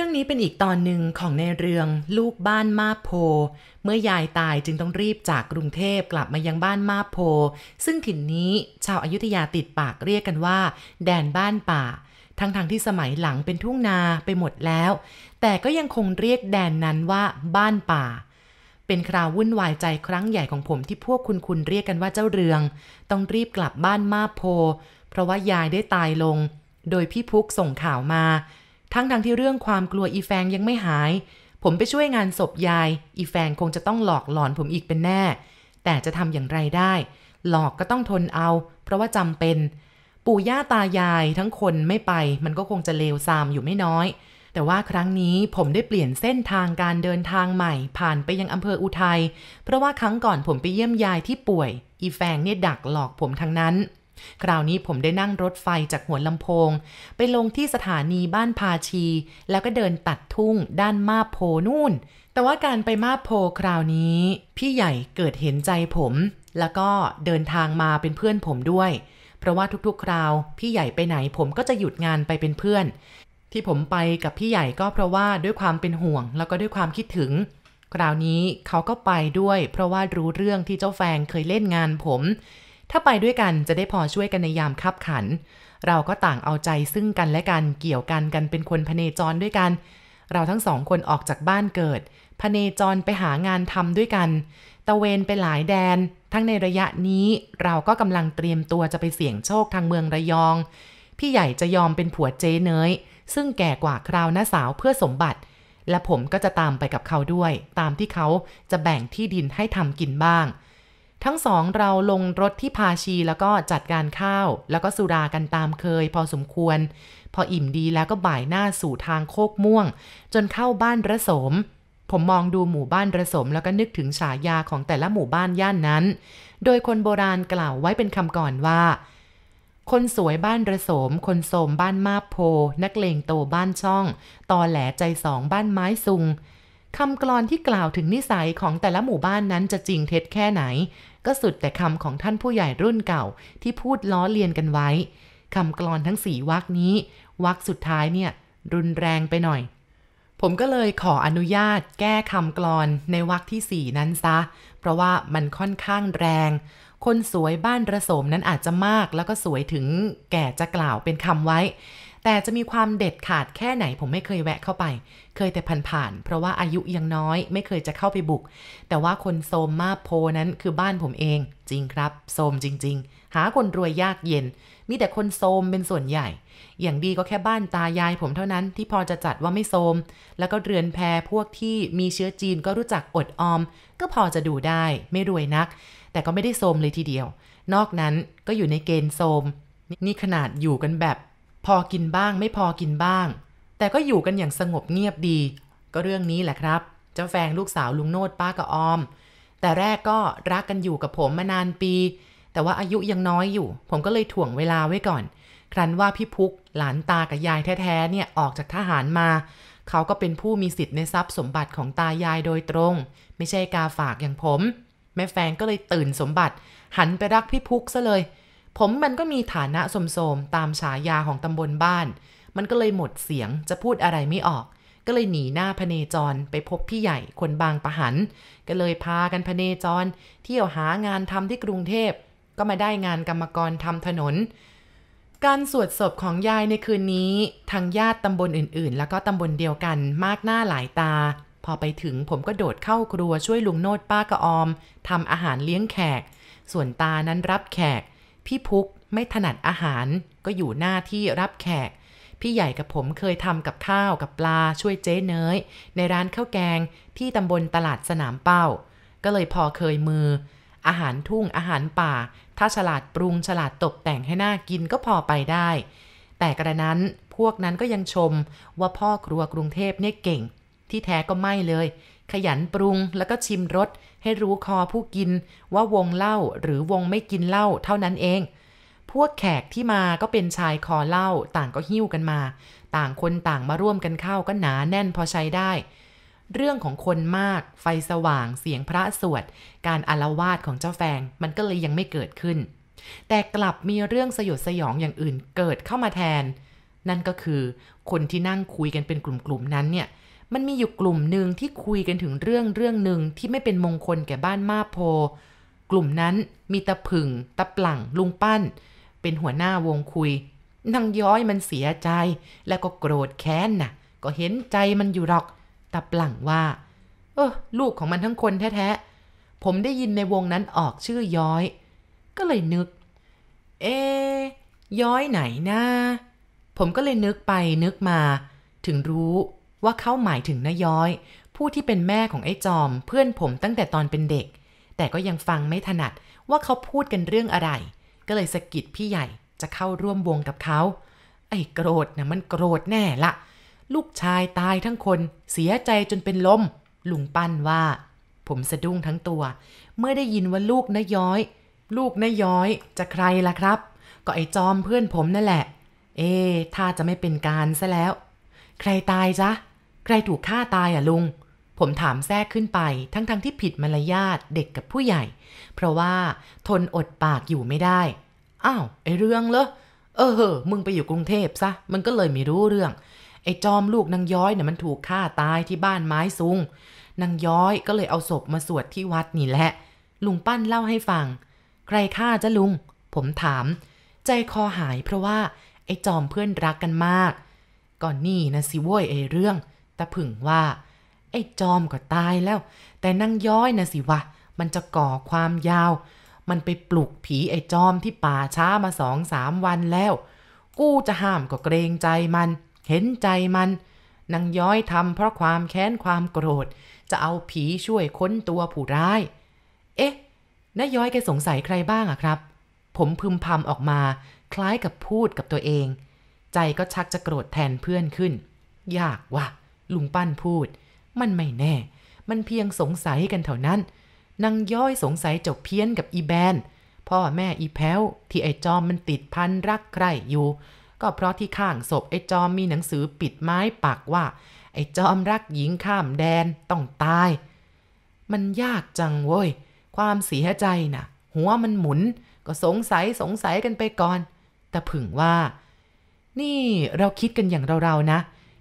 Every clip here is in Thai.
รื่องนี้เป็นอีกตอนหนึ่งของในเรื่องลูกบ้านมาโพ เมื่อยายตายจึงต้องรีบจากกรุงเทพกลับมายังบ้านมาโพ ซึ่งถิ่นนี้ชาวอายุทยาติดปากเรียกกันว่า แดนบ้านป่า ทั้งทที่สมัยหลังเป็นทุ่งนาไปหมดแล้ว แต่ก็ยังคงเรียกแดนนั้นว่าบ้านป่า เป็นคราววุ่นวายใจครั้งใหญ่ของผมที่พวกคุณคุณเรียกกันว่าเจ้าเรือง ต้องรีบกลับบ้านมาโพ เพราะว่ายายได้ตายลง โดยพี่พุกส่งข่าวมา ทั้งทงที่เรื่องความกลัวอีแฟงยังไม่หาย ผมไปช่วยงานศพยาย อีแฟงคงจะต้องหลอกหลอนผมอีกเป็นแน่ แต่จะทำอย่างไรได้ หลอกก็ต้องทนเอา เพราะว่าจำเป็น ปู่ย่าตายายทั้งคนไม่ไป มันก็คงจะเลวซามอยู่ไม่น้อย แต่ว่าครั้งนี้ผมได้เปลี่ยนเส้นทางการเดินทางใหม่ ผ่านไปยังอำเภออุทัย เพราะว่าครั้งก่อนผมไปเยี่ยมยายที่ป่วย อีแฟงเนี่ยดักหลอกผมทั้งนั้น คราวนี้ผมได้นั่งรถไฟจากหัวลำโพง ไปลงที่สถานีบ้านพาชี แล้วก็เดินตัดทุ่งด้านมาโพนู่น แต่ว่าการไปมาโพคราวนี้ พี่ใหญ่เกิดเห็นใจผม แล้วก็เดินทางมาเป็นเพื่อนผมด้วย เพราะว่าทุกๆ คราว พี่ใหญ่ไปไหนผมก็จะหยุดงานไปเป็นเพื่อน ที่ผมไปกับพี่ใหญ่ก็เพราะว่าด้วยความเป็นห่วง แล้วก็ด้วยความคิดถึงคราวนี้เขาก็ไปด้วย เพราะว่ารู้เรื่องที่เจ้าแฟงเคยเล่นงานผม ถ้าไปด้วยกันจะได้พอช่วยกันในยามคับขัน เราก็ต่างเอาใจซึ่งกันและกันเกี่ยวกันกันเป็นคนพเนจรด้วยกัน เราทั้งสองคนออกจากบ้านเกิด พเนจรไปหางานทำด้วยกัน ตะเวนไปหลายแดน ทั้งในระยะนี้เราก็กำลังเตรียมตัวจะไปเสี่ยงโชคทางเมืองระยอง พี่ใหญ่จะยอมเป็นผัวเจ๊เนยซึ่งแก่กว่าคราวน้าสาวเพื่อสมบัติ และผมก็จะตามไปกับเขาด้วย ตามที่เขาจะแบ่งที่ดินให้ทำกินบ้าง ทั้งสองเราลงรถที่พาชีแล้วก็จัดการข้าว แล้วก็สุรากันตามเคยพอสมควร พออิ่มดีแล้วก็บ่ายหน้าสู่ทางโคกม่วง จนเข้าบ้านระสม ผมมองดูหมู่บ้านระสมแล้วก็นึกถึงฉายาของแต่ละหมู่บ้านย่านนั้น โดยคนโบราณกล่าวไว้เป็นคำก่อนว่า คนสวยบ้านระสม คนโสมบ้านมาโพ นักเลงโตบ้านช่อง ตอแหลใจสองบ้านไม้ซุง คำกลอนที่กล่าวถึงนิสัยของแต่ละหมู่บ้านนั้นจะจริงเท็จแค่ไหน ก็สุดแต่คำของท่านผู้ใหญ่รุ่นเก่าที่พูดล้อเลียนกันไว้คำกลอนทั้งสี่วักนี้ วักสุดท้ายเนี่ย รุนแรงไปหน่อย ผมก็เลยขออนุญาตแก้คำกลอนในวักที่สี่นั้นซะ เพราะว่ามันค่อนข้างแรง คนสวยบ้านระสมนั้นอาจจะมากแล้วก็สวยถึงแก่จะกล่าวเป็นคำไว้ แต่จะมีความเด็ดขาดแค่ไหนผมไม่เคยแวะเข้าไป เคยแต่ผ่านๆ เพราะว่าอายุยังน้อยไม่เคยจะเข้าไปบุก แต่ว่าคนโซมมาโพนั้นคือบ้านผมเอง จริงครับ โซมจริง ๆ หาคนรวยยากเย็น มีแต่คนโซมเป็นส่วนใหญ่ อย่างดีก็แค่บ้านตายายผมเท่านั้นที่พอจะจัดว่าไม่โซม แล้วก็เรือนแพพวกที่มีเชื้อจีนก็รู้จักอดออม ก็พอจะดูได้ ไม่รวยนัก แต่ก็ไม่ได้โซมเลยทีเดียว นอกนั้นก็อยู่ในเกณฑ์โซมนี่ขนาดอยู่กันแบบ พอกินบ้างไม่พอกินบ้าง แต่ก็อยู่กันอย่างสงบเงียบดี ก็เรื่องนี้แหละครับ เจ้าแฟงลูกสาวลุงโนดป้ากับออม แต่แรกก็รักกันอยู่กับผมมานานปี แต่ว่าอายุยังน้อยอยู่ ผมก็เลยถ่วงเวลาไว้ก่อน ครั้นว่าพี่พุกหลานตากับยายแท้ๆเนี่ยออกจากทหารมา เขาก็เป็นผู้มีสิทธิ์ในทรัพย์สมบัติของตายายโดยตรง ไม่ใช่กาฝากอย่างผม แม่แฟงก็เลยตื่นสมบัติ หันไปรักพี่พุกซะเลย ผมมันก็มีฐานะสมๆตามฉายาของตำบลบ้าน มันก็เลยหมดเสียงจะพูดอะไรไม่ออก ก็เลยหนีหน้าพเนจรไปพบพี่ใหญ่คนบางประหัน ก็เลยพากันพเนจร เที่ยวหางานทำที่กรุงเทพ ก็มาได้งานกรรมกรทำถนน การสวดศพของยายในคืนนี้ทางญาติตำบลอื่น ๆ แล้วก็ตำบลเดียวกันมากหน้าหลายตาพอไปถึงผมก็โดดเข้าครัวช่วยลุงโนดป้ากระออมทำอาหารเลี้ยงแขก ส่วนตานั้นรับแขก พี่พุกไม่ถนัดอาหาร ก็อยู่หน้าที่รับแขก พี่ใหญ่กับผมเคยทำกับข้าวกับปลาช่วยเจ๊เนยในร้านข้าวแกงที่ตำบลตลาดสนามเป้า ก็เลยพอเคยมือ อาหารทุ่งอาหารป่า ถ้าฉลาดปรุงฉลาดตกแต่งให้น่ากินก็พอไปได้ แต่กระนั้นพวกนั้นก็ยังชมว่าพ่อครัวกรุงเทพเนี่ยเก่ง ที่แท้ก็ไม่เลย ขยันปรุงแล้วก็ชิมรสให้รู้คอผู้กินว่าวงเล่าหรือวงไม่กินเหล้าเท่านั้นเอง พวกแขกที่มาก็เป็นชายคอเหล้าต่างก็หิ้วกันมา ต่างคนต่างมาร่วมกันเข้าก็หนาแน่นพอใช้ได้ เรื่องของคนมาก ไฟสว่างเสียงพระสวด การอารวาสของเจ้าแฟงมันก็เลยยังไม่เกิดขึ้น แต่กลับมีเรื่องสยดสยองอย่างอื่นเกิดเข้ามาแทน นั่นก็คือคนที่นั่งคุยกันเป็นกลุ่มๆนั้นเนี่ย มันมีอยู่กลุ่มหนึ่งที่คุยกันถึงเรื่องเรื่องหนึ่งที่ไม่เป็นมงคลแก่บ้านมาโพ กลุ่มนั้นมีตะผึ่งตะปลั่งลุงปั้น เป็นหัวหน้าวงคุยนางย้อยมันเสียใจ แล้วก็โกรธแค้นน่ะ ก็เห็นใจมันอยู่หรอกตะปลั่งว่า เออลูกของมันทั้งคนแท้ๆผมได้ยินในวงนั้นออกชื่อย้อย ก็เลยนึก เอ ย้อยไหนนะผมก็เลยนึกไปนึกมา ถึงรู้ ว่าเขาหมายถึงน้าย้อย ผู้ที่เป็นแม่ของไอ้จอม เพื่อนผมตั้งแต่ตอนเป็นเด็ก แต่ก็ยังฟังไม่ถนัดว่าเขาพูดกันเรื่องอะไร ก็เลยสะกิดพี่ใหญ่จะเข้าร่วมวงกับเขา ไอ้โกรธนะมันโกรธแน่ละ ลูกชายตายทั้งคน เสียใจจนเป็นลมลุงปั้นว่า ผมสะดุ้งทั้งตัว เมื่อได้ยินว่าลูกน้าย้อย ลูกน้าย้อยจะใครล่ะครับ ก็ไอ้จอมเพื่อนผมนั่นแหละ เอ๊ถ้าจะไม่เป็นการซะแล้ว ใครตายจ๊ะ ใครถูกฆ่าตายอะลุง ผมถามแทรกขึ้นไปทั้งๆทที่ผิดมารยาทเด็กกับผู้ใหญ่ เพราะว่าทนอดปากอยู่ไม่ได้ อ้าวไอเรื่องเหรอ เออเหอะมึงไปอยู่กรุงเทพซะ มันก็เลยไม่รู้เรื่อง ไอจอมลูกนางย้อยเนี่ยมันถูกฆ่าตายที่บ้านไม้ซุง นางย้อยก็เลยเอาศพมาสวดที่วัดนี่แหละ ลุงปั้นเล่าให้ฟัง ใครฆ่าจ้ะลุง ผมถาม ใจคอหายเพราะว่าไอ้จอมเพื่อนรักกันมาก ก่อนนี่นะสิโว้ยไอ้เรื่อง ตาผึ่งว่า ไอ้จอมก็ตายแล้ว แต่นางย้อยนะสิวะ มันจะก่อความยาว มันไปปลุกผีไอ้จอมที่ป่าช้ามาสองสามวันแล้ว กูจะห้ามก็เกรงใจมัน เห็นใจมันนางย้อยทำเพราะความแค้นความโกรธ จะเอาผีช่วยค้นตัวผู้ร้าย เอ๊ะน้าย้อยแกสงสัยใครบ้างอะครับ ผมพึมพำออกมาคล้ายกับพูดกับตัวเอง ใจก็ชักจะโกรธแทนเพื่อนขึ้น ยากว่ะ ลุงปั้นพูด มันไม่แน่ มันเพียงสงสัยกันเท่านั้น นางย้อยสงสัยจบเพี้ยนกับอีแบน พ่อแม่อีแพ้ว ที่ไอจอมมันติดพันรักใครอยู่ ก็เพราะที่ข้างศพไอจอมมีหนังสือปิดไม้ปักว่า ไอจอมรักหญิงข้ามแดนต้องตาย มันยากจังเว้ย ความเสียใจนะ่ะ หัวมันหมุน ก็สงสัยสงสัยกันไปก่อน แต่ผึ่งว่านี่เราคิดกันอย่างเราๆนะ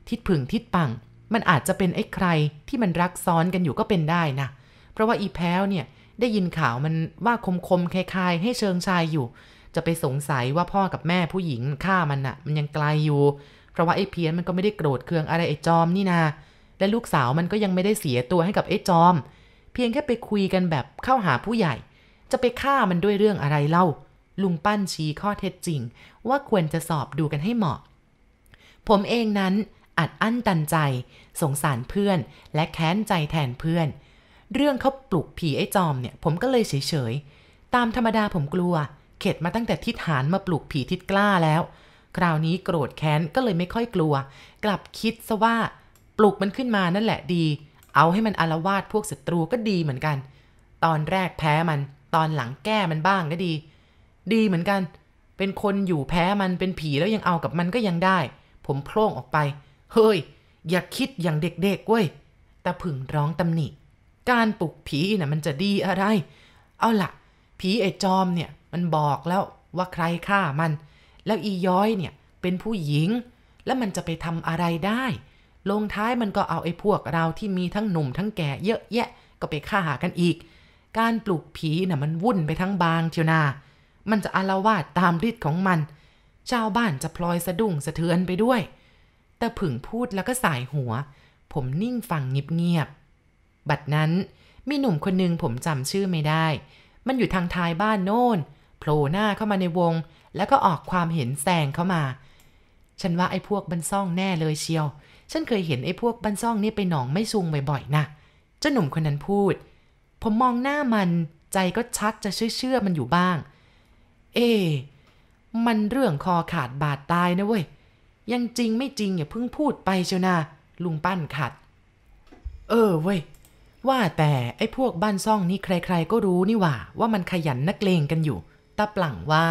ทิดผึ่งทิดปัง มันอาจจะเป็นไอ้ใครที่มันรักซ้อนกันอยู่ก็เป็นได้นะ เพราะว่าอีแพ้วเนี่ยได้ยินข่าวมันว่าคมคมคลายๆ ให้เชิงชายอยู่ จะไปสงสัยว่าพ่อกับแม่ผู้หญิงฆ่ามันน่ะ มันยังไกลอยู่ เพราะว่าไอ้เพี้ยนมันก็ไม่ได้โกรธเคืองอะไรไอ้จอมนี่นา และลูกสาวมันก็ยังไม่ได้เสียตัวให้กับไอ้จอม เพียงแค่ไปคุยกันแบบเข้าหาผู้ใหญ่ จะไปฆ่ามันด้วยเรื่องอะไรเล่า ลุงปั้นชี้ข้อเท็จจริง ว่าควรจะสอบดูกันให้เหมาะ ผมเองนั้น อัดอั้นตันใจ สงสารเพื่อน และแค้นใจแทนเพื่อน เรื่องเขาปลุกผีไอ้จอมเนี่ย ผมก็เลยเฉยๆ ตามธรรมดาผมกลัว เข็ดมาตั้งแต่ทิศหานมาปลุกผีทิศกล้าแล้ว คราวนี้โกรธแค้นก็เลยไม่ค่อยกลัว กลับคิดซะว่า ปลุกมันขึ้นมานั่นแหละดี เอาให้มันอารวาสพวกศัตรูก็ดีเหมือนกัน ตอนแรกแพ้มัน ตอนหลังแก้มันบ้างก็ดี ดีเหมือนกัน เป็นคนอยู่แพ้มันเป็นผีแล้วยังเอากับมันก็ยังได้ ผมโพล่งออกไป เฮ้ย อย่าคิดอย่างเด็กๆเว้ยต่ผึ่งร้องตำหนิ การปลุกผีน่ะมันจะดีอะไร เอาล่ะ ผีไอ้จอมเนี่ยมันบอกแล้วว่าใครฆ่ามัน แล้วอีย้อยเนี่ยเป็นผู้หญิง แล้วมันจะไปทำอะไรได้ ลงท้ายมันก็เอาไอ้พวกเราที่มีทั้งหนุ่มทั้งแก่เยอะแยะก็ไปฆ่ากันอีก การปลุกผีน่ะมันวุ่นไปทั้งบางเทียวนามันจะอารวาสตามฤทธิ์ของมัน ชาวบ้านจะพลอยสะดุ้งสะเทือนไปด้วย แต่ผึ่งพูดแล้วก็สายหัว ผมนิ่งฟังเงียบๆ บัดนั้นมีหนุ่มคนหนึ่งผมจำชื่อไม่ได้ มันอยู่ทางท้ายบ้านโน่นโผล่หน้าเข้ามาในวง แล้วก็ออกความเห็นแซงเข้ามา ฉันว่าไอ้พวกบันซ่องแน่เลยเชียว ฉันเคยเห็นไอ้พวกบันซ่องนี่ไปหนองไม่ซุงบ่อยๆนะเจ้าหนุ่มคนนั้นพูด ผมมองหน้ามันใจก็ชักจะเชื่อเชื่อๆมันอยู่บ้าง เอ๊ะมันเรื่องคอขาดบาดตายนะเว้ย ยังจริงไม่จริงอย่าเพิ่งพูดไปเชียวนะลุงปั้นขัด เออเว้ย ว่าแต่ไอ้พวกบ้านซ่องนี่ใคร ๆ ก็รู้นี่ว่า ว่ามันขยันนักเลงกันอยู่ตาปลั่งว่า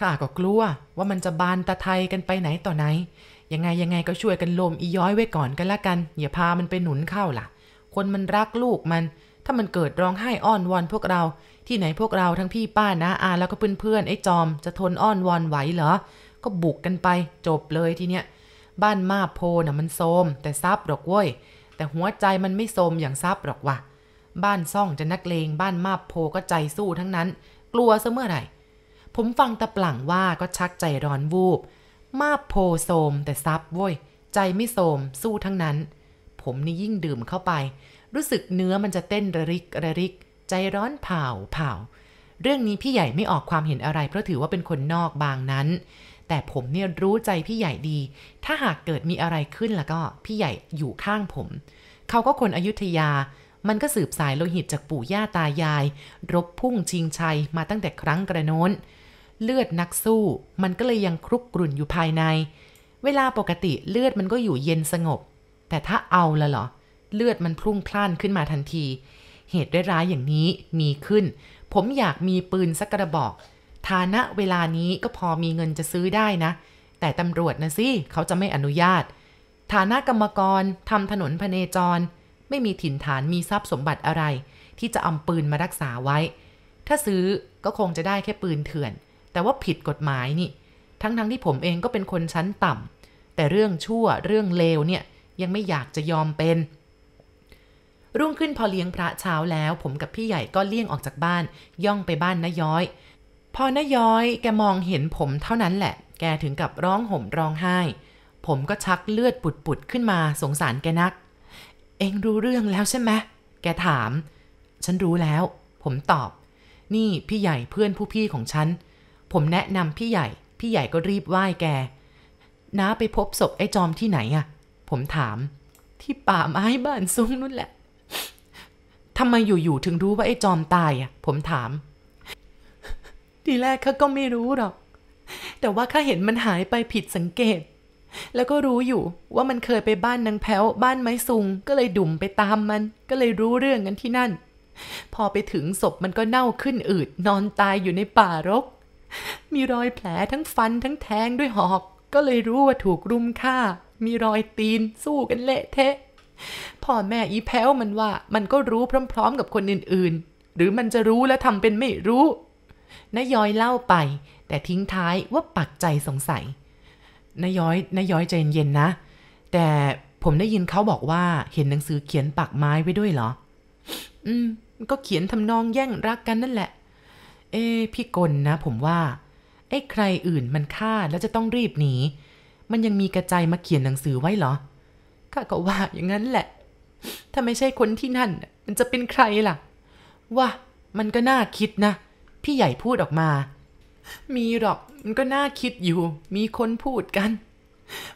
ข้าก็กลัวว่ามันจะบานตะไทยกันไปไหนต่อไหน ยังไงยังไงก็ช่วยกันลมอีย้อยไว้ก่อนกันละกัน อย่าพามันไปหนุนเข้าล่ะ คนมันรักลูกมัน ถ้ามันเกิดร้องไห้อ้อนวอนพวกเรา ที่ไหนพวกเราทั้งพี่ป้านะอาแล้วก็เพื่อนๆไอ้จอมจะทนอ้อนวอนไหวเหรอ ก็บุกกันไปจบเลยทีเนี้ยบ้านมาโพน่ะมันโซมแต่ซับหรอกเว้ย แต่หัวใจมันไม่โซมอย่างซับหรอกว่ะ บ้านซ่องจะนักเลงบ้านมาโพก็ใจสู้ทั้งนั้น กลัวซะเมื่อไหร่ ผมฟังตะปลั่งว่าก็ชักใจร้อนวูบ มาโพโซมแต่ซับเว้ย ใจไม่โซมสู้ทั้งนั้น ผมนี่ยิ่งดื่มเข้าไป รู้สึกเนื้อมันจะเต้นระริกระริก ใจร้อนเผาเผาเรื่องนี้พี่ใหญ่ไม่ออกความเห็นอะไรเพราะถือว่าเป็นคนนอกบางนั้น แต่ผมเนี่ยรู้ใจพี่ใหญ่ดี ถ้าหากเกิดมีอะไรขึ้นแล้วก็พี่ใหญ่อยู่ข้างผม เขาก็คนอยุธยา มันก็สืบสายโลหิตจากปู่ย่าตายาย รบพุ่งชิงชัยมาตั้งแต่ครั้งกระโน้น เลือดนักสู้ มันก็เลยยังครุกกรุ่นอยู่ภายใน เวลาปกติเลือดมันก็อยู่เย็นสงบ แต่ถ้าเอาละเหรอ เลือดมันพลุ่งพล่านขึ้นมาทันที เหตุร้ายๆอย่างนี้มีขึ้น ผมอยากมีปืนสักกระบอก ฐานะเวลานี้ก็พอมีเงินจะซื้อได้นะ แต่ตำรวจนะสิเขาจะไม่อนุญาต ฐานะกรรมกรทำถนนพเนจร ไม่มีถิ่นฐานมีทรัพย์สมบัติอะไร ที่จะเอาปืนมารักษาไว้ ถ้าซื้อก็คงจะได้แค่ปืนเถื่อน แต่ว่าผิดกฎหมายนี่ ทั้งๆทที่ผมเองก็เป็นคนชั้นต่ำแต่เรื่องชั่วเรื่องเลวเนี่ยยังไม่อยากจะยอมเป็นรุ่งขึ้นพอเลี้ยงพระเช้าแล้ว ผมกับพี่ใหญ่ก็เลี่ยงออกจากบ้าน ย่องไปบ้านน้าย้อย พอน้าย้อยแกมองเห็นผมเท่านั้นแหละ แกถึงกับร้องห่มร้องไห้ ผมก็ชักเลือดปุดๆขึ้นมาสงสารแกนัก เองรู้เรื่องแล้วใช่ไหมแกถาม ฉันรู้แล้ว ผมตอบ นี่พี่ใหญ่เพื่อนผู้พี่ของฉัน ผมแนะนำพี่ใหญ่ พี่ใหญ่ก็รีบไหว้แกน้าไปพบศพไอ้จอมที่ไหนอะผมถาม ที่ป่าไม้บ้านซุ้งนู่นแหละทำไมอยู่ๆถึงรู้ว่าไอ้จอมตายอะผมถาม ทีแรกข้าก็ไม่รู้หรอก แต่ว่าข้าเห็นมันหายไปผิดสังเกต แล้วก็รู้อยู่ว่ามันเคยไปบ้านนางแพ้วบ้านไม้ซุง ก็เลยดุ่มไปตามมัน ก็เลยรู้เรื่องกันที่นั่น พอไปถึงศพมันก็เน่าขึ้นอืด นอนตายอยู่ในป่ารก มีรอยแผลทั้งฟันทั้งแทงด้วยหอก ก็เลยรู้ว่าถูกรุมฆ่า มีรอยตีนสู้กันเละเทะพ่อแม่อีแพ้วมันว่ามันก็รู้พร้อม ๆ กับคนอื่นๆ หรือมันจะรู้แล้วทำเป็นไม่รู้ นายย้อยเล่าไป แต่ทิ้งท้ายว่าปักใจสงสัยนายย้อยนายย้อยใจเย็นๆนะ แต่ผมได้ยินเขาบอกว่าเห็นหนังสือเขียนปักไม้ไว้ด้วยเหรอ อืม ก็เขียนทำนองแย่งรักกันนั่นแหละ เอ้พี่กลนะ ผมว่า ไอ้ใครอื่นมันฆ่าแล้วจะต้องรีบหนี มันยังมีกระจายมาเขียนหนังสือไว้เหรอข้าก็ว่าอย่างนั้นแหละ ถ้าไม่ใช่คนที่นั่น มันจะเป็นใครล่ะ ว่ามันก็น่าคิดนะ พี่ใหญ่พูดออกมา มีหรอกมันก็น่าคิดอยู่ มีคนพูดกัน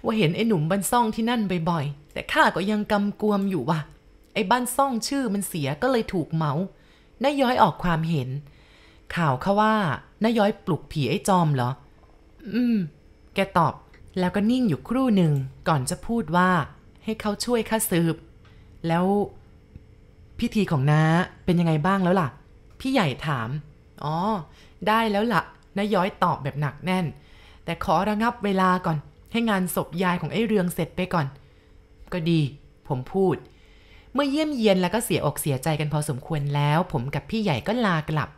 ว่าเห็นไอ้หนุ่มบ้านซ่องที่นั่นบ่อยๆ แต่ข้าก็ยังกำกวมอยู่ว่ะ ไอ้บ้านซ่องชื่อมันเสียก็เลยถูกเมาน้าย้อยออกความเห็น ข่าวเขาว่าน้าย้อยปลุกผีไอ้จอมเหรอ อืม แกตอบ แล้วก็นิ่งอยู่ครู่หนึ่งก่อนจะพูดว่า ให้เขาช่วยข้าสืบ แล้วพิธีของน้าเป็นยังไงบ้างแล้วล่ะ พี่ใหญ่ถาม อ๋อ ได้แล้วล่ะนาย้อยตอบแบบหนักแน่น แต่ขอระงับเวลาก่อน ให้งานศพยายของไอ้เรืองเสร็จไปก่อน ก็ดี ผมพูด เมื่อเยี่ยมเยียนแล้วก็เสียอกเสียใจกันพอสมควรแล้ว ผมกับพี่ใหญ่ก็ลากลับ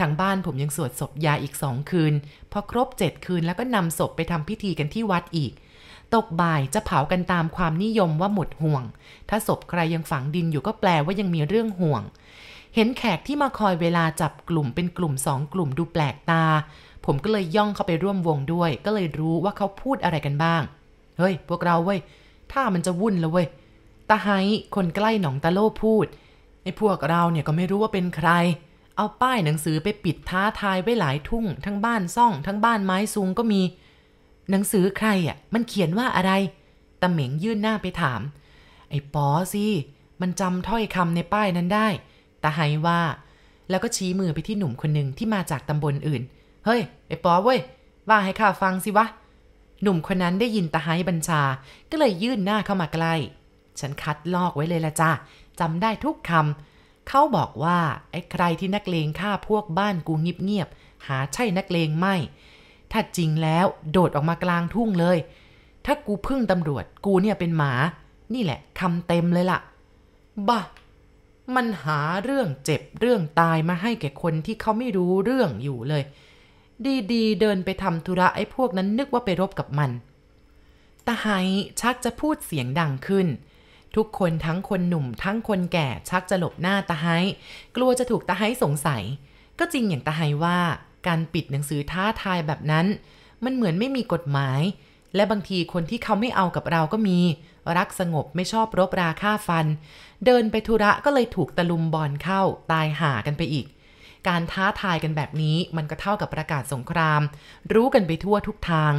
ทางบ้านผมยังสวดศพยายอีกสองคืน พอครบเจ็ดคืนแล้วก็นำศพไปทำพิธีกันที่วัดอีกตกบ่ายจะเผากันตามความนิยมว่าหมดห่วง ถ้าศพใครยังฝังดินอยู่ก็แปลว่ายังมีเรื่องห่วง เห็นแขกที่มาคอยเวลาจับกลุ่มเป็นกลุ่มสองกลุ่มดูแปลกตา ผมก็เลยย่องเข้าไปร่วมวงด้วย ก็เลยรู้ว่าเขาพูดอะไรกันบ้าง เฮ้ย พวกเราเว้ย ถ้ามันจะวุ่นแล้วเว้ย ตาไฮคนใกล้หนองตาโลพูด ไอ้พวกเราเนี่ยก็ไม่รู้ว่าเป็นใคร เอาป้ายหนังสือไปปิดท้าทายไว้หลายทุ่ง ทั้งบ้านซ่อง ทั้งบ้านไม้ซุงก็มี หนังสือใครอะ มันเขียนว่าอะไรตาเหม็งยื่นหน้าไปถาม ไอ้ปอสิ มันจำถ้อยคำในป้ายนั้นได้ ตาไฮว่า แล้วก็ชี้มือไปที่หนุ่มคนหนึ่งที่มาจากตำบลอื่น เฮ้ยไอ้ปอเว้ย ว่าให้ข้าฟังสิวะ หนุ่มคนนั้นได้ยินตาไฮบัญชา ก็เลยยื่นหน้าเข้ามาใกล้ ฉันคัดลอกไว้เลยละจ้าจำได้ทุกคำ เขาบอกว่าไอ้ใครที่นักเลงฆ่าพวกบ้านกูเงียบๆ หาใช่นักเลงไม่ ถ้าจริงแล้วโดดออกมากลางทุ่งเลย ถ้ากูพึ่งตำรวจ กูเนี่ยเป็นหมา นี่แหละคำเต็มเลยล่ะ บ้า มันหาเรื่องเจ็บเรื่องตายมาให้แก่คนที่เขาไม่รู้เรื่องอยู่เลย ดีๆ เดินไปทำธุระไอ้พวกนั้นนึกว่าไปรบกับมันตาไฮชักจะพูดเสียงดังขึ้น ทุกคนทั้งคนหนุ่มทั้งคนแก่ชักจะหลบหน้าตาไฮกลัวจะถูกตาไฮสงสัย ก็จริงอย่างตาไฮว่าการปิดหนังสือท้าทายแบบนั้น มันเหมือนไม่มีกฎหมาย และบางทีคนที่เขาไม่เอากับเราก็มี รักสงบไม่ชอบรบราฆ่าฟัน เดินไปธุระก็เลยถูกตะลุมบอลเข้าตายหากันไปอีก การท้าทายกันแบบนี้มันก็เท่ากับประกาศสงคราม รู้กันไปทั่วทุกทาง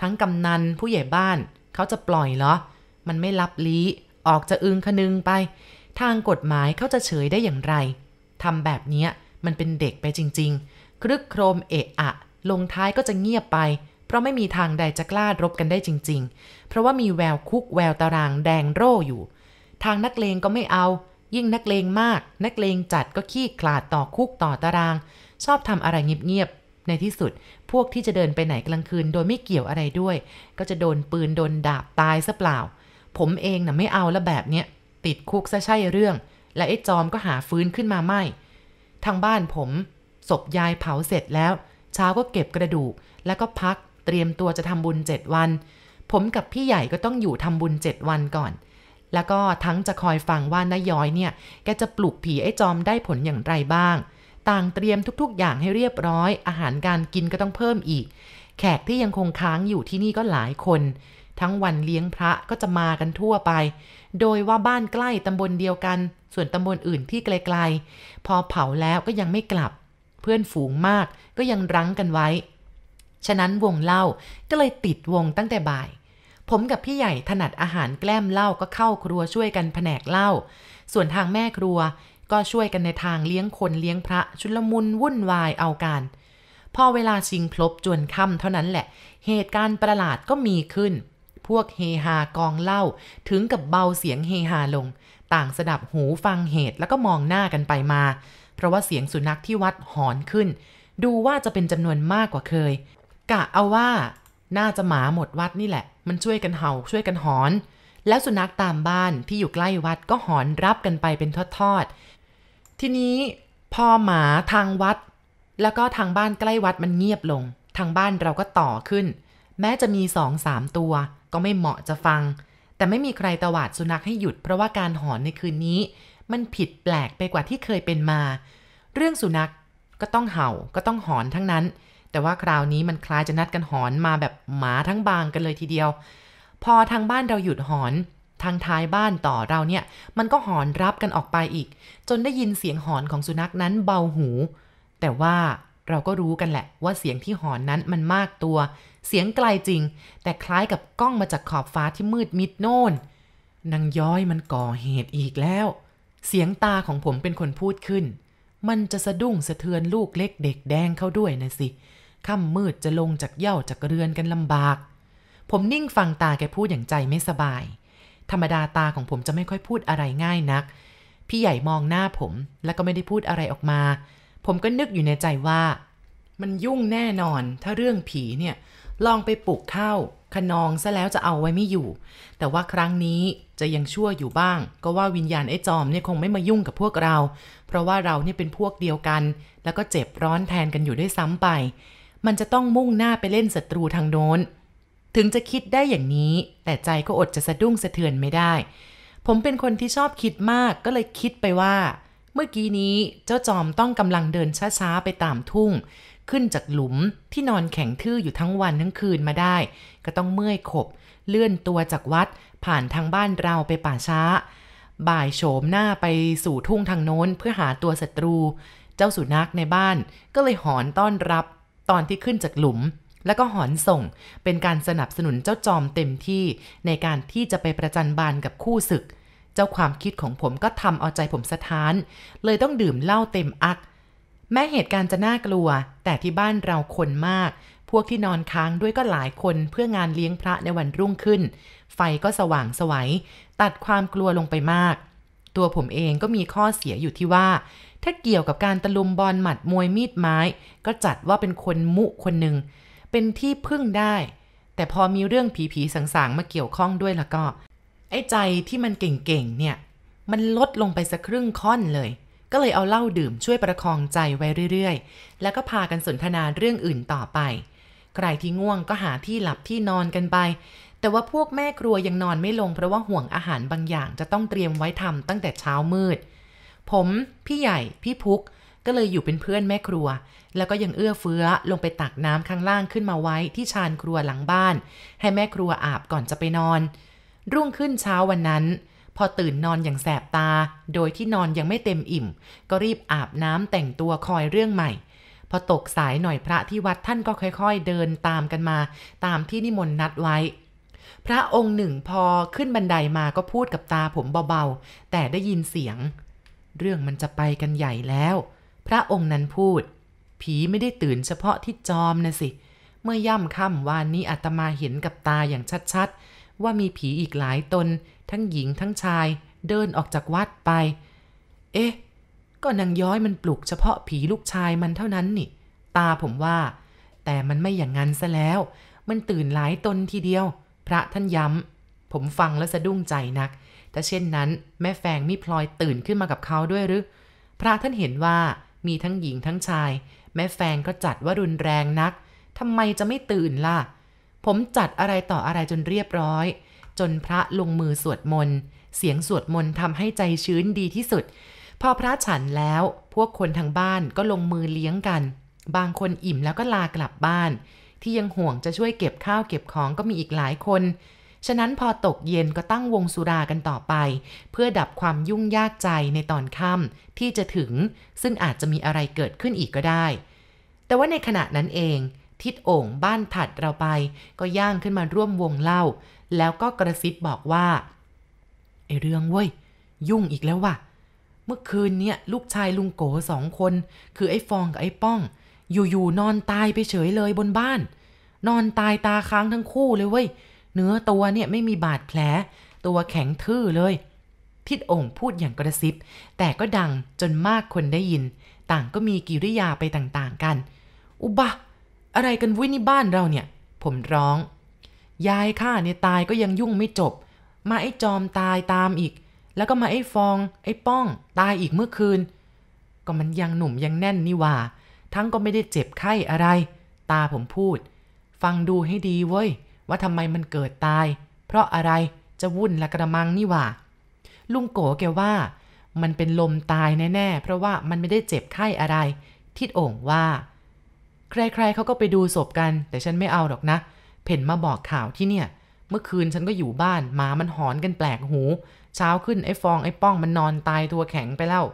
ทั้งกำนันผู้ใหญ่บ้าน เขาจะปล่อยเหรอ มันไม่ลับลี้ ออกจะอึงคนึงไป ทางกฎหมายเขาจะเฉยได้อย่างไรทำแบบนี้มันเป็นเด็กไปจริง ๆ ครึกโครมเอะอะ ลงท้ายก็จะเงียบไป เพราะไม่มีทางใดจะกล้ารบกันได้จริง ๆ เพราะว่ามีแววคุกแววตารางแดงโร่อยู่ ทางนักเลงก็ไม่เอา ยิ่งนักเลงมาก นักเลงจัดก็ขี้ขลาดต่อคุกต่อตาราง ชอบทำอะไรเงียบๆในที่สุด พวกที่จะเดินไปไหนกลางคืน โดยไม่เกี่ยวอะไรด้วย ก็จะโดนปืนโดนดาบตายซะเปล่า ผมเองน่ะไม่เอาแล้วแบบเนี้ยติดคุกซะใช่เรื่อง และไอ้จอมก็หาฟื้นขึ้นมาไม่ ทางบ้านผมศพยายเผาเสร็จแล้ว เช้าก็เก็บกระดูก แล้วก็พัก เตรียมตัวจะทำบุญเจ็ดวัน ผมกับพี่ใหญ่ก็ต้องอยู่ทำบุญเจ็ดวันก่อน แล้วก็ทั้งจะคอยฟังว่านาย้อยเนี่ย แกจะปลุกผีไอ้จอมได้ผลอย่างไรบ้าง ต่างเตรียมทุกๆ อย่างให้เรียบร้อย อาหารการกินก็ต้องเพิ่มอีก แขกที่ยังคงค้างอยู่ที่นี่ก็หลายคน ทั้งวันเลี้ยงพระก็จะมากันทั่วไป โดยว่าบ้านใกล้ตำบลเดียวกัน ส่วนตำบลอื่นที่ไกลๆ พอเผาแล้วก็ยังไม่กลับ เพื่อนฝูงมากก็ยังรั้งกันไว้ ฉะนั้นวงเล่าก็เลยติดวงตั้งแต่บ่าย ผมกับพี่ใหญ่ถนัดอาหารแกล้มเหล้าก็เข้าครัวช่วยกันแผนกเหล้า ส่วนทางแม่ครัวก็ช่วยกันในทางเลี้ยงคนเลี้ยงพระชุลมุนวุ่นวายเอาการ พอเวลาชิงพลบจวนค่ำเท่านั้นแหละ เหตุการณ์ประหลาดก็มีขึ้น พวกเฮฮากองเหล้าถึงกับเบาเสียงเฮฮาลง ต่างสดับหูฟังเหตุแล้วก็มองหน้ากันไปมา เพราะว่าเสียงสุนัขที่วัดหอนขึ้น ดูว่าจะเป็นจำนวนมากกว่าเคย กะเอาว่าน่าจะหมาหมดวัดนี่แหละ มันช่วยกันเห่าช่วยกันหอน แล้วสุนัขตามบ้านที่อยู่ใกล้วัดก็หอนรับกันไปเป็นทอดๆ ทีนี้พอหมาทางวัด แล้วก็ทางบ้านใกล้วัดมันเงียบลง ทางบ้านเราก็ต่อขึ้น แม้จะมีสองสามตัว ก็ไม่เหมาะจะฟัง แต่ไม่มีใครตวาดสุนัขให้หยุดเพราะว่าการหอนในคืนนี้ มันผิดแปลกไปกว่าที่เคยเป็นมา เรื่องสุนัขก็ต้องเห่าก็ต้องหอนทั้งนั้น แต่ว่าคราวนี้มันคล้ายจะนัดกันหอนมาแบบหมาทั้งบางกันเลยทีเดียว พอทางบ้านเราหยุดหอนทางท้ายบ้านต่อเราเนี่ย มันก็หอนรับกันออกไปอีก จนได้ยินเสียงหอนของสุนัขนั้นเบาหู แต่ว่าเราก็รู้กันแหละว่าเสียงที่หอนนั้นมันมากตัว เสียงไกลจริง แต่คล้ายกับกล้องมาจากขอบฟ้าที่มืดมิดโน่นนางย้อยมันก่อเหตุอีกแล้ว เสียงตาของผมเป็นคนพูดขึ้น มันจะสะดุ้งสะเทือนลูกเล็กเด็กแดงเข้าด้วยนะสิ ค่ำมืดจะลงจากเย้าจากเรือนกันลำบาก ผมนิ่งฟังตาแกพูดอย่างใจไม่สบาย ธรรมดาตาของผมจะไม่ค่อยพูดอะไรง่ายนัก พี่ใหญ่มองหน้าผมแล้วก็ไม่ได้พูดอะไรออกมา ผมก็นึกอยู่ในใจว่า มันยุ่งแน่นอน ถ้าเรื่องผีเนี่ย ลองไปปลุกเข้าขนองซะแล้วจะเอาไว้ไม่อยู่ แต่ว่าครั้งนี้จะยังชั่วอยู่บ้าง ก็ว่าวิญญาณไอ้จอมเนี่ยคงไม่มายุ่งกับพวกเรา เพราะว่าเราเนี่ยเป็นพวกเดียวกัน แล้วก็เจ็บร้อนแทนกันอยู่ด้วยซ้ำไป มันจะต้องมุ่งหน้าไปเล่นศัตรูทางโน้น ถึงจะคิดได้อย่างนี้ แต่ใจก็อดจะสะดุ้งสะเทือนไม่ได้ ผมเป็นคนที่ชอบคิดมากก็เลยคิดไปว่า เมื่อกี้นี้เจ้าจอมต้องกำลังเดินช้าๆไปตามทุ่ง ขึ้นจากหลุมที่นอนแข็งทื่ออยู่ทั้งวันทั้งคืนมาได้ ก็ต้องเมื่อยขบ เลื่อนตัวจากวัดผ่านทางบ้านเราไปป่าช้า บ่ายโฉมหน้าไปสู่ทุ่งทางโน้นเพื่อหาตัวศัตรู เจ้าสุนัขในบ้านก็เลยหอนต้อนรับ ตอนที่ขึ้นจากหลุม แล้วก็หอนส่งเป็นการสนับสนุนเจ้าจอมเต็มที่ในการที่จะไปประจันบานกับคู่ศึก เจ้าความคิดของผมก็ทำเอาใจผมสะท้าน เลยต้องดื่มเหล้าเต็มอัก แม้เหตุการณ์จะน่ากลัว แต่ที่บ้านเราคนมาก พวกที่นอนค้างด้วยก็หลายคนเพื่องานเลี้ยงพระในวันรุ่งขึ้น ไฟก็สว่างสวัยตัดความกลัวลงไปมาก ตัวผมเองก็มีข้อเสียอยู่ที่ว่า ถ้าเกี่ยวกับการตะลุมบอลหมัดมวยมีดไม้ ก็จัดว่าเป็นคนมุคนหนึ่ง เป็นที่พึ่งได้ แต่พอมีเรื่องผีๆสางๆมาเกี่ยวข้องด้วยแล้วก็ ไอ้ใจที่มันเก่งๆเนี่ย มันลดลงไปสักครึ่งค่อนเลย ก็เลยเอาเหล้าดื่มช่วยประคองใจไว้เรื่อยๆ แล้วก็พากันสนทนาเรื่องอื่นต่อไป ใครที่ง่วงก็หาที่หลับที่นอนกันไปแต่ว่าพวกแม่ครัวยังนอนไม่ลงเพราะว่าห่วงอาหารบางอย่างจะต้องเตรียมไว้ทำตั้งแต่เช้ามืด ผม พี่ใหญ่ พี่พุก ก็เลยอยู่เป็นเพื่อนแม่ครัว แล้วก็ยังเอื้อเฟื้อลงไปตักน้ำข้างล่างขึ้นมาไว้ที่ชานครัวหลังบ้าน ให้แม่ครัวอาบก่อนจะไปนอน รุ่งขึ้นเช้าวันนั้น พอตื่นนอนอย่างแสบตา โดยที่นอนยังไม่เต็มอิ่ม ก็รีบอาบน้ำแต่งตัวคอยเรื่องใหม่พอตกสายหน่อยพระที่วัดท่านก็ค่อยๆ เดินตามกันมา ตามที่นิมนต์นัดไว้ พระองค์หนึ่งพอขึ้นบันไดมาก็พูดกับตาผมเบาๆ แต่ได้ยินเสียง เรื่องมันจะไปกันใหญ่แล้ว พระองค์นั้นพูด ผีไม่ได้ตื่นเฉพาะที่จอมนะสิ เมื่อย่ำค่ำวานนี้อาตมาเห็นกับตาอย่างชัดๆ ว่ามีผีอีกหลายตน ทั้งหญิงทั้งชาย เดินออกจากวัดไป เอ๊ะ ก็นางย้อยมันปลุกเฉพาะผีลูกชายมันเท่านั้นนี่ ตาผมว่า แต่มันไม่อย่างนั้นซะแล้ว มันตื่นหลายตนทีเดียว พระท่านย้ำผมฟังแล้วสะดุ้งใจนัก แต่เช่นนั้น แม่แฟงมิพลอยตื่นขึ้นมากับเขาด้วยหรือ พระท่านเห็นว่ามีทั้งหญิงทั้งชาย แม่แฟงก็จัดว่ารุนแรงนักทำไมจะไม่ตื่นล่ะ ผมจัดอะไรต่ออะไรจนเรียบร้อย จนพระลงมือสวดมนต์ เสียงสวดมนต์ทำให้ใจชื้นดีที่สุด พอพระฉันแล้วพวกคนทางบ้านก็ลงมือเลี้ยงกัน บางคนอิ่มแล้วก็ลากลับบ้าน ที่ยังห่วงจะช่วยเก็บข้าวเก็บของก็มีอีกหลายคน ฉะนั้นพอตกเย็นก็ตั้งวงสุรากันต่อไป เพื่อดับความยุ่งยากใจในตอนค่ำที่จะถึง ซึ่งอาจจะมีอะไรเกิดขึ้นอีกก็ได้ แต่ว่าในขณะนั้นเอง ทิดโอ่งบ้านถัดเราไป ก็ย่างขึ้นมาร่วมวงเล่า แล้วก็กระซิบบอกว่าไอเรื่องเว้ย ยุ่งอีกแล้วว่ะเมื่อคืนเนี่ยลูกชายลุงโกสองคน คือไอ้ฟองกับไอ้ป้อง อยู่ๆนอนตายไปเฉยเลยบนบ้าน นอนตายตาค้างทั้งคู่เลยเว้ย เนื้อตัวเนี่ยไม่มีบาดแผล ตัวแข็งทื่อเลย ทิดโอ่งพูดอย่างกระซิบ แต่ก็ดังจนมากคนได้ยิน ต่างก็มีกิริยาไปต่างๆกัน อุบะ อะไรกันวินี่บ้านเราเนี่ย ผมร้อง ยายข้าเนี่ยตายก็ยังยุ่งไม่จบ มาไอ้จอมตายตามอีก แล้วก็มาไอ้ฟอง ไอ้ป้อง ตายอีกเมื่อคืน ก็มันยังหนุ่มยังแน่นนี่ว่า ทั้งก็ไม่ได้เจ็บไข้อะไร ตาผมพูด ฟังดูให้ดีเว้ย ว่าทำไมมันเกิดตาย เพราะอะไรจะวุ่นละกระมังนี่ว่า ลุงโกแกว่ามันเป็นลมตายแน่ ๆ เพราะว่ามันไม่ได้เจ็บไข้อะไร ทิดโอ่งว่า ใครๆเขาก็ไปดูศพกัน แต่ฉันไม่เอาหรอกนะ เพ่นมาบอกข่าวที่เนี่ย เมื่อคืนฉันก็อยู่บ้านหมามันหอนกันแปลกหู เช้าขึ้นไอ้ฟองไอ้ป้องมันนอนตายตัวแข็งไปแล้ว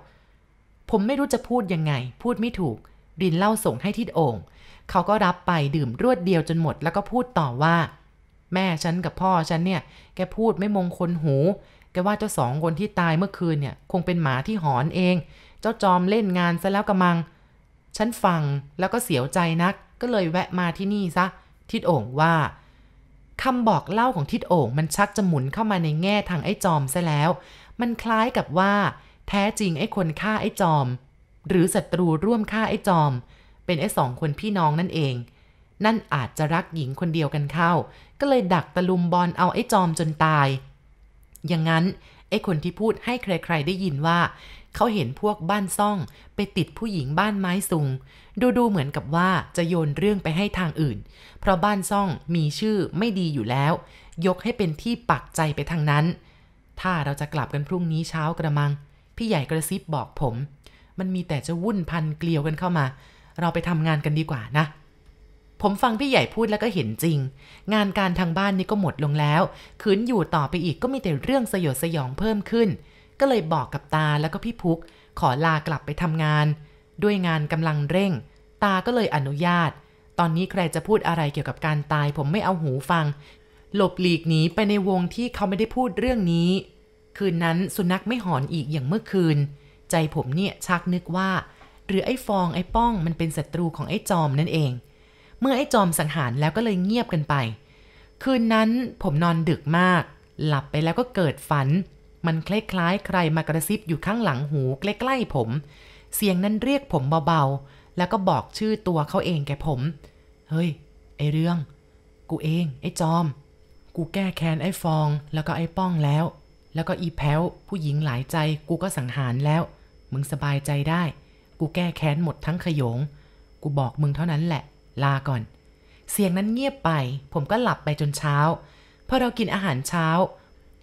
ผมไม่รู้จะพูดยังไง พูดไม่ถูก รินเล่าส่งให้ทิดโอ่งเขาก็รับไปดื่มรวดเดียวจนหมดแล้วก็พูดต่อว่า แม่ฉันกับพ่อฉันเนี่ย แกพูดไม่มงคลหู แกว่าเจ้าสองคนที่ตายเมื่อคืนเนี่ย คงเป็นหมาที่หอนเอง เจ้าจอมเล่นงานซะแล้วกระมัง ฉันฟังแล้วก็เสียวใจนัก ก็เลยแวะมาที่นี่ซะ ทิดโอ่งว่าคำบอกเล่าของทิดโอ่งมันชักจะหมุนเข้ามาในแง่ทางไอ้จอมซะแล้ว มันคล้ายกับว่า แท้จริงไอ้คนฆ่าไอ้จอม หรือศัตรูร่วมฆ่าไอ้จอม เป็นไอ้สองคนพี่น้องนั่นเอง นั่นอาจจะรักหญิงคนเดียวกันเข้า ก็เลยดักตะลุมบอลเอาไอ้จอมจนตาย อย่างนั้นไอ้คนที่พูดให้ใครๆได้ยินว่า เขาเห็นพวกบ้านซ่องไปติดผู้หญิงบ้านไม้สูงดูดูเหมือนกับว่าจะโยนเรื่องไปให้ทางอื่น เพราะบ้านซ่องมีชื่อไม่ดีอยู่แล้ว ยกให้เป็นที่ปักใจไปทางนั้น ถ้าเราจะกลับกันพรุ่งนี้เช้ากระมัง พี่ใหญ่กระซิบบอกผม มันมีแต่จะวุ่นพันเกลียวกันเข้ามา เราไปทำงานกันดีกว่านะ ผมฟังพี่ใหญ่พูดแล้วก็เห็นจริง งานการทางบ้านนี้ก็หมดลงแล้ว คืนอยู่ต่อไปอีกก็มีแต่เรื่องสยดสยองเพิ่มขึ้น ก็เลยบอกกับตาแล้วก็พี่พุก ขอลากลับไปทำงาน ด้วยงานกำลังเร่ง ตาก็เลยอนุญาต ตอนนี้ใครจะพูดอะไรเกี่ยวกับการตาย ผมไม่เอาหูฟัง หลบหลีกหนีไปในวงที่เขาไม่ได้พูดเรื่องนี้ คืนนั้นสุนัขไม่หอนอีกอย่างเมื่อคืน ใจผมเนี่ยชักนึกว่า หรือไอ้ฟองไอ้ป้องมันเป็นศัตรูของไอ้จอมนั่นเอง เมื่อไอ้จอมสังหารแล้วก็เลยเงียบกันไป คืนนั้นผมนอนดึกมาก หลับไปแล้วก็เกิดฝัน มันคล้ายๆใครมากระซิบอยู่ข้างหลังหูใกล้ๆผม เสียงนั้นเรียกผมเบาๆ แล้วก็บอกชื่อตัวเขาเองแกผม เฮ้ย ไอเรื่อง กูเอง ไอ้จอม กูแก้แค้นไอ้ฟอง แล้วก็ไอ้ป้องแล้ว แล้วก็อีแพ้ว ผู้หญิงหลายใจ กูก็สังหารแล้ว มึงสบายใจได้ กูแก้แค้นหมดทั้งขยง กูบอกมึงเท่านั้นแหละ ลาก่อน เสียงนั้นเงียบไป ผมก็หลับไปจนเช้า พอเรากินอาหารเช้า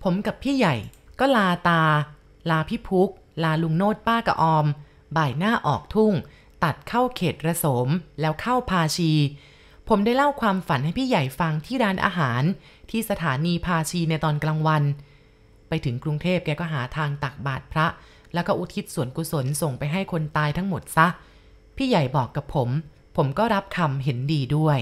ผมกับพี่ใหญ่ก็ลาตา ลาพี่พุก ลาลุงโนดป้ากับออม บ่ายหน้าออกทุ่ง ตัดเข้าเขตระสม แล้วเข้าพาชี ผมได้เล่าความฝันให้พี่ใหญ่ฟังที่ร้านอาหาร ที่สถานีพาชีในตอนกลางวัน ไปถึงกรุงเทพแกก็หาทางตักบาตรพระ แล้วก็อุทิศส่วนกุศลส่งไปให้คนตายทั้งหมดซะพี่ใหญ่บอกกับผม ผมก็รับคำเห็นดีด้วย